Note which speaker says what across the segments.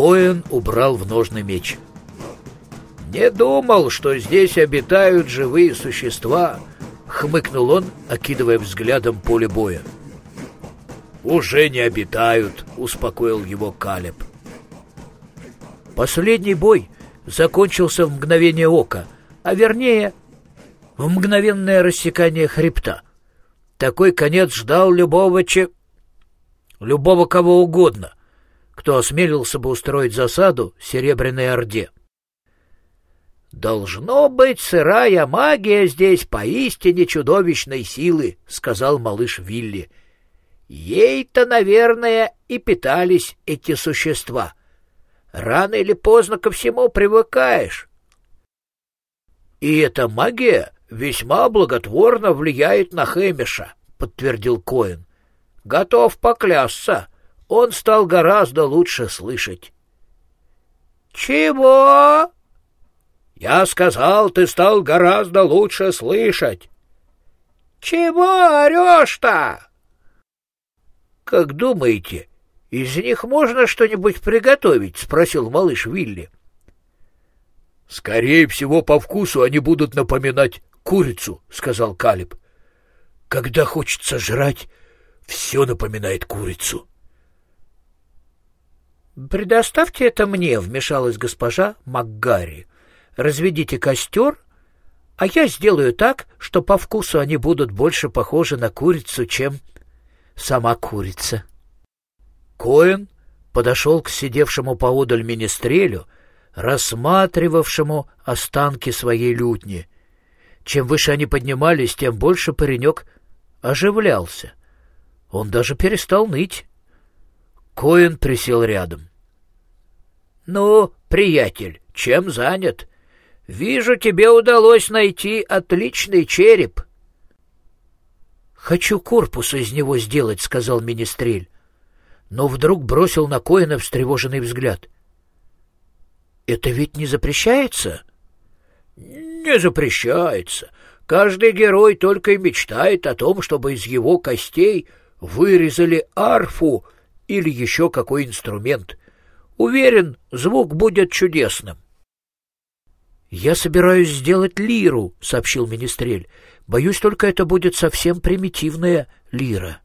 Speaker 1: Коэн убрал в ножный меч. «Не думал, что здесь обитают живые существа», — хмыкнул он, окидывая взглядом поле боя. «Уже не обитают», — успокоил его Калеб. Последний бой закончился в мгновение ока, а вернее, в мгновенное рассекание хребта. Такой конец ждал любого че... любого кого угодно, кто осмелился бы устроить засаду Серебряной Орде. «Должно быть, сырая магия здесь поистине чудовищной силы», — сказал малыш Вилли. «Ей-то, наверное, и питались эти существа. Рано или поздно ко всему привыкаешь». «И эта магия весьма благотворно влияет на Хэмиша», — подтвердил Коэн. «Готов поклясться, он стал гораздо лучше слышать». «Чего?» Я сказал, ты стал гораздо лучше слышать. Чего орешь-то? Как думаете, из них можно что-нибудь приготовить? спросил малыш Вилли. Скорее всего, по вкусу они будут напоминать курицу, сказал Калиб. Когда хочется жрать, все напоминает курицу. «Предоставьте это мне», — вмешалась госпожа МакГарри разведите костер, а я сделаю так, что по вкусу они будут больше похожи на курицу, чем сама курица. Коэн подошел к сидевшему поодаль министрелю, рассматривавшему останки своей лютни. Чем выше они поднимались, тем больше паренек оживлялся. Он даже перестал ныть. Коэн присел рядом. — Ну, приятель, чем занят? Вижу, тебе удалось найти отличный череп. Хочу корпус из него сделать, сказал министрель, но вдруг бросил на Коэна встревоженный взгляд. Это ведь не запрещается? Не запрещается. Каждый герой только и мечтает о том, чтобы из его костей вырезали арфу или еще какой инструмент. Уверен, звук будет чудесным. «Я собираюсь сделать лиру», — сообщил Министрель. «Боюсь, только это будет совсем примитивная лира».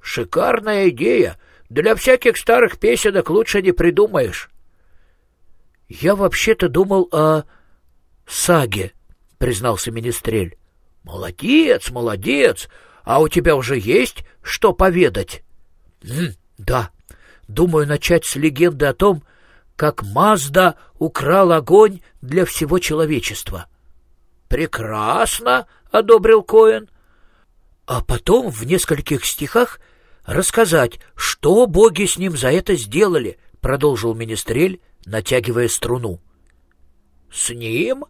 Speaker 1: «Шикарная идея! Для всяких старых песенок лучше не придумаешь». «Я вообще-то думал о саге», — признался Министрель. «Молодец, молодец! А у тебя уже есть что поведать?» «Да, думаю начать с легенды о том, как Мазда украл огонь для всего человечества. «Прекрасно!» — одобрил Коэн. А потом в нескольких стихах рассказать, что боги с ним за это сделали, — продолжил Министрель, натягивая струну. — С ним?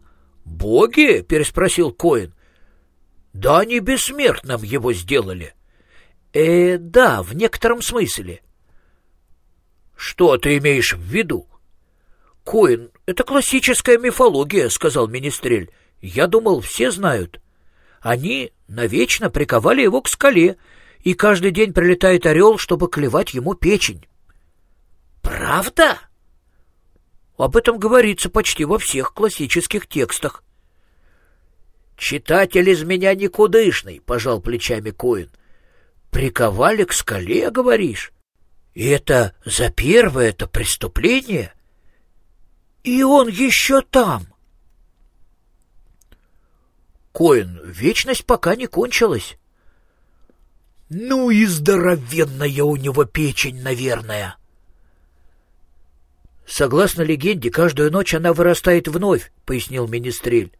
Speaker 1: Боги? — переспросил Коэн. — Да они бессмертным его сделали. — Э, да, в некотором смысле. — Что ты имеешь в виду? Коин, это классическая мифология, — сказал Министрель. Я думал, все знают. Они навечно приковали его к скале, и каждый день прилетает орел, чтобы клевать ему печень. Правда? Об этом говорится почти во всех классических текстах. Читатель из меня никудышный, — пожал плечами Коин. Приковали к скале, говоришь? И это за первое это преступление? И он еще там. Коин, вечность пока не кончилась. Ну и здоровенная у него печень, наверное. Согласно легенде, каждую ночь она вырастает вновь, пояснил министрель.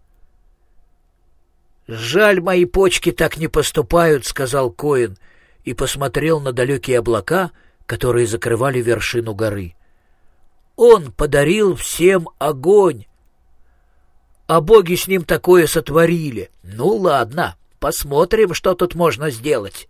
Speaker 1: Жаль, мои почки так не поступают, сказал Коин и посмотрел на далекие облака, которые закрывали вершину горы. Он подарил всем огонь. А боги с ним такое сотворили. Ну ладно, посмотрим, что тут можно сделать.